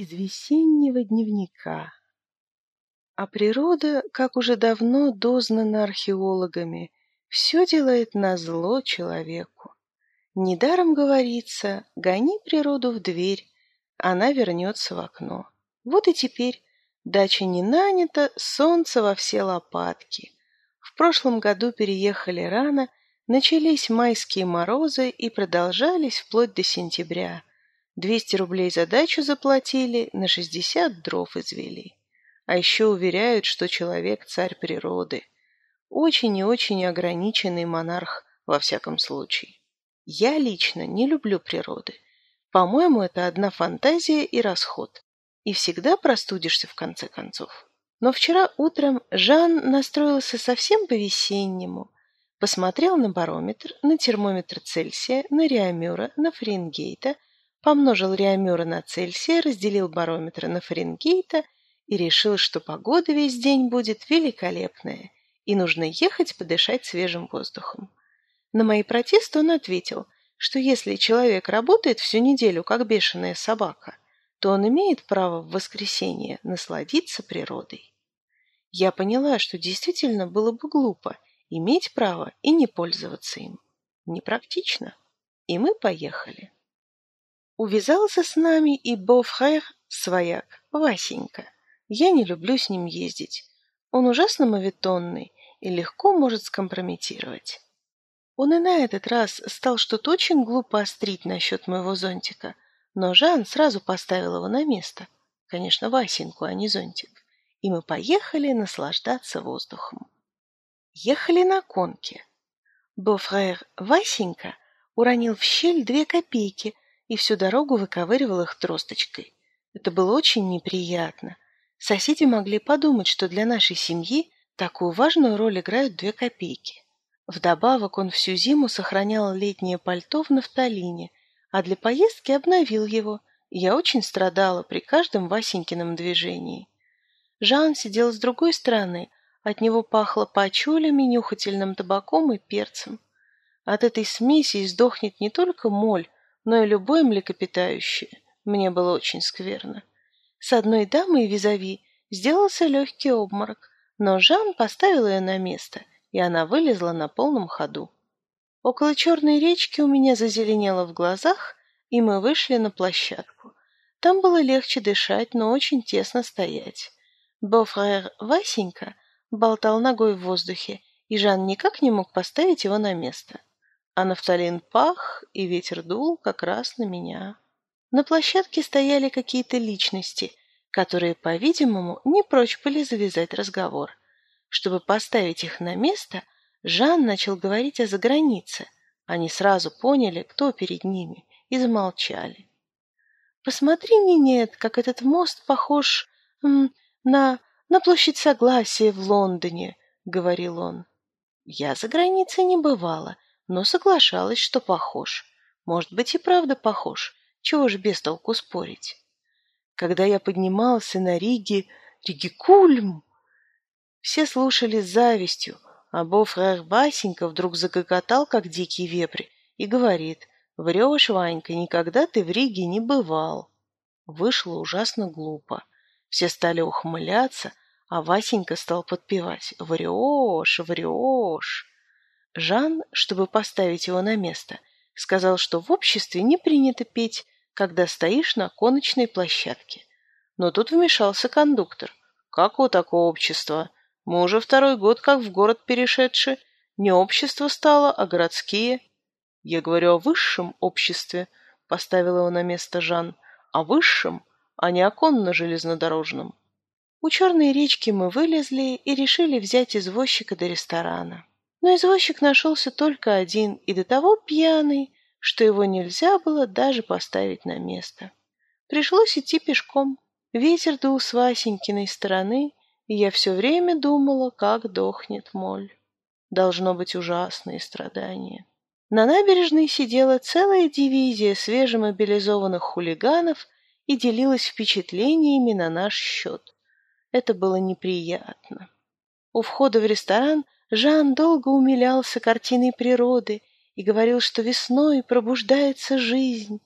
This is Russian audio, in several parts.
Из весеннего дневника. А природа, как уже давно дознана археологами, все делает назло человеку. Недаром говорится, гони природу в дверь, она вернется в окно. Вот и теперь дача не нанята, солнце во все лопатки. В прошлом году переехали рано, начались майские морозы и продолжались вплоть до сентября – Двести рублей за дачу заплатили, на шестьдесят дров извели. А еще уверяют, что человек царь природы. Очень и очень ограниченный монарх во всяком случае. Я лично не люблю природы. По-моему, это одна фантазия и расход. И всегда простудишься в конце концов. Но вчера утром Жан настроился совсем по-весеннему. Посмотрел на барометр, на термометр Цельсия, на Реамюра, на Фаренгейта – помножил реомеры на Цельсия, разделил барометр на Фаренгейта и решил, что погода весь день будет великолепная, и нужно ехать подышать свежим воздухом. На мои протесты он ответил, что если человек работает всю неделю, как бешеная собака, то он имеет право в воскресенье насладиться природой. Я поняла, что действительно было бы глупо иметь право и не пользоваться им. Непрактично. И мы поехали. Увязался с нами и Бофхайр свояк, Васенька. Я не люблю с ним ездить. Он ужасно моветонный и легко может скомпрометировать. Он и на этот раз стал что-то очень глупо острить насчет моего зонтика, но Жан сразу поставил его на место. Конечно, Васеньку, а не зонтик. И мы поехали наслаждаться воздухом. Ехали на конке. Бофрер Васенька уронил в щель две копейки – и всю дорогу выковыривал их тросточкой. Это было очень неприятно. Соседи могли подумать, что для нашей семьи такую важную роль играют две копейки. Вдобавок он всю зиму сохранял летнее пальто в нафталине, а для поездки обновил его, я очень страдала при каждом Васенькином движении. Жан сидел с другой стороны, от него пахло пачулями, нюхательным табаком и перцем. От этой смеси издохнет не только моль, но и любое млекопитающее. Мне было очень скверно. С одной дамой визави сделался легкий обморок, но Жан поставил ее на место, и она вылезла на полном ходу. Около черной речки у меня зазеленело в глазах, и мы вышли на площадку. Там было легче дышать, но очень тесно стоять. Бофрер Васенька болтал ногой в воздухе, и Жан никак не мог поставить его на место а нафталин пах, и ветер дул как раз на меня. На площадке стояли какие-то личности, которые, по-видимому, не прочь были завязать разговор. Чтобы поставить их на место, Жан начал говорить о загранице. Они сразу поняли, кто перед ними, и замолчали. «Посмотри, нет, как этот мост похож на, на площадь Согласия в Лондоне», — говорил он. «Я за границей не бывала», но соглашалась, что похож. Может быть и правда похож. Чего же без толку спорить? Когда я поднимался на Риге, Ригикульм, все слушали с завистью, а Бофрер Васенька вдруг загоготал, как дикий вепрь, и говорит, «Врешь, Ванька, никогда ты в Риге не бывал». Вышло ужасно глупо. Все стали ухмыляться, а Васенька стал подпевать, «Врешь, врешь». Жан, чтобы поставить его на место, сказал, что в обществе не принято петь, когда стоишь на коночной площадке. Но тут вмешался кондуктор. «Как у такого общества? Мы уже второй год как в город перешедшие. Не общество стало, а городские». «Я говорю о высшем обществе», — поставил его на место Жан. «О высшем, а не о конно-железнодорожном». У черной речки мы вылезли и решили взять извозчика до ресторана. Но извозчик нашелся только один и до того пьяный, что его нельзя было даже поставить на место. Пришлось идти пешком. Ветер дул с Васенькиной стороны, и я все время думала, как дохнет моль. Должно быть ужасные страдания. На набережной сидела целая дивизия свежемобилизованных хулиганов и делилась впечатлениями на наш счет. Это было неприятно. У входа в ресторан – Жан долго умилялся картиной природы и говорил, что весной пробуждается жизнь.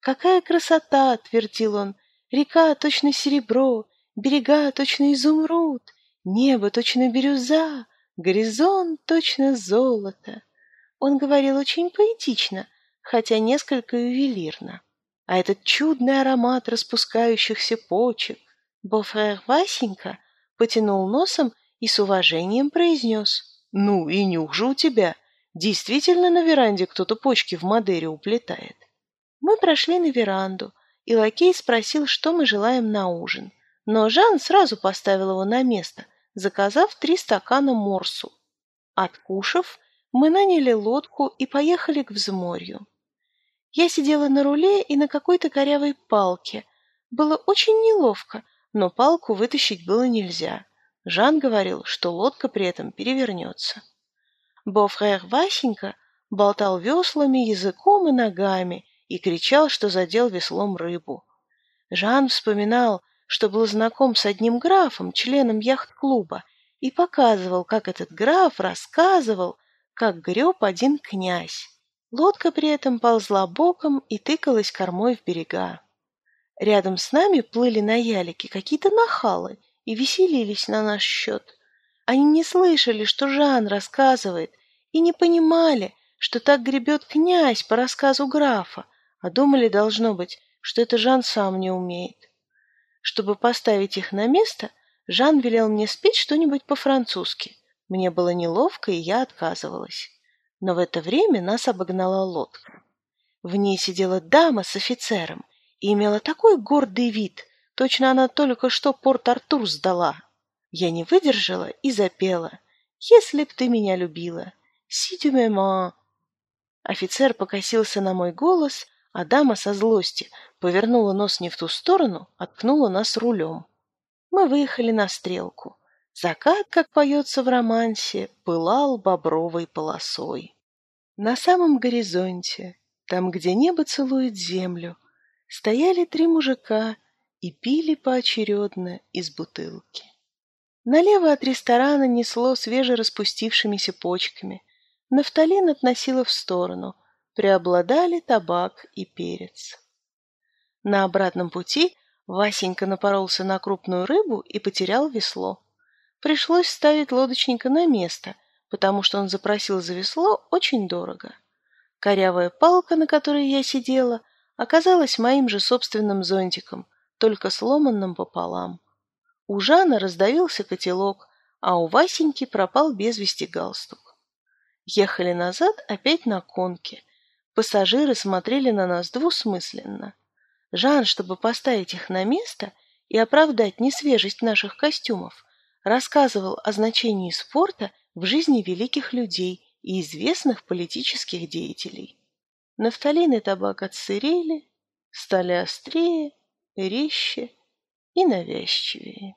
«Какая красота!» — твердил он. Река точно серебро, берега точно изумруд, небо точно бирюза, горизонт точно золото. Он говорил очень поэтично, хотя несколько ювелирно. А этот чудный аромат распускающихся почек. Бофрер Васенька потянул носом и с уважением произнес. «Ну и нюх же у тебя! Действительно на веранде кто-то почки в Мадере уплетает». Мы прошли на веранду, и лакей спросил, что мы желаем на ужин. Но Жан сразу поставил его на место, заказав три стакана морсу. Откушав, мы наняли лодку и поехали к взморью. Я сидела на руле и на какой-то корявой палке. Было очень неловко, но палку вытащить было нельзя. Жан говорил, что лодка при этом перевернется. Бофрер Васенька болтал веслами, языком и ногами и кричал, что задел веслом рыбу. Жан вспоминал, что был знаком с одним графом, членом яхт-клуба, и показывал, как этот граф рассказывал, как греб один князь. Лодка при этом ползла боком и тыкалась кормой в берега. Рядом с нами плыли на ялике какие-то нахалы и веселились на наш счет. Они не слышали, что Жан рассказывает, и не понимали, что так гребет князь по рассказу графа, а думали, должно быть, что это Жан сам не умеет. Чтобы поставить их на место, Жан велел мне спеть что-нибудь по-французски. Мне было неловко, и я отказывалась. Но в это время нас обогнала лодка. В ней сидела дама с офицером и имела такой гордый вид, точно она только что Порт-Артур сдала. Я не выдержала и запела «Если б ты меня любила». «Si tu m'aimes». Офицер покосился на мой голос, а дама со злости повернула нос не в ту сторону, откнула нас рулем. Мы выехали на стрелку. Закат, как поется в романсе, пылал бобровой полосой. На самом горизонте, там, где небо целует землю, стояли три мужика и пили поочередно из бутылки. Налево от ресторана несло свежераспустившимися почками. Нафталин относило в сторону, преобладали табак и перец. На обратном пути Васенька напоролся на крупную рыбу и потерял весло. Пришлось ставить лодочника на место, потому что он запросил за весло очень дорого. Корявая палка, на которой я сидела, оказалась моим же собственным зонтиком, только сломанным пополам. У Жана раздавился котелок, а у Васеньки пропал без вести галстук. Ехали назад опять на конке. Пассажиры смотрели на нас двусмысленно. Жан, чтобы поставить их на место и оправдать несвежесть наших костюмов, рассказывал о значении спорта в жизни великих людей и известных политических деятелей. Нафталин и табак отсырели, стали острее, резче и навязчивее.